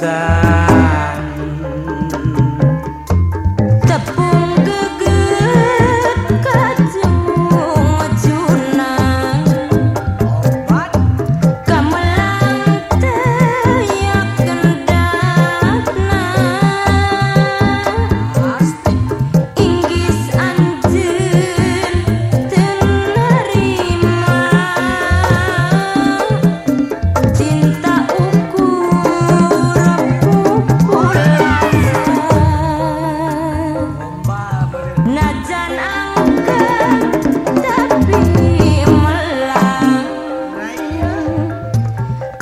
that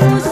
Who's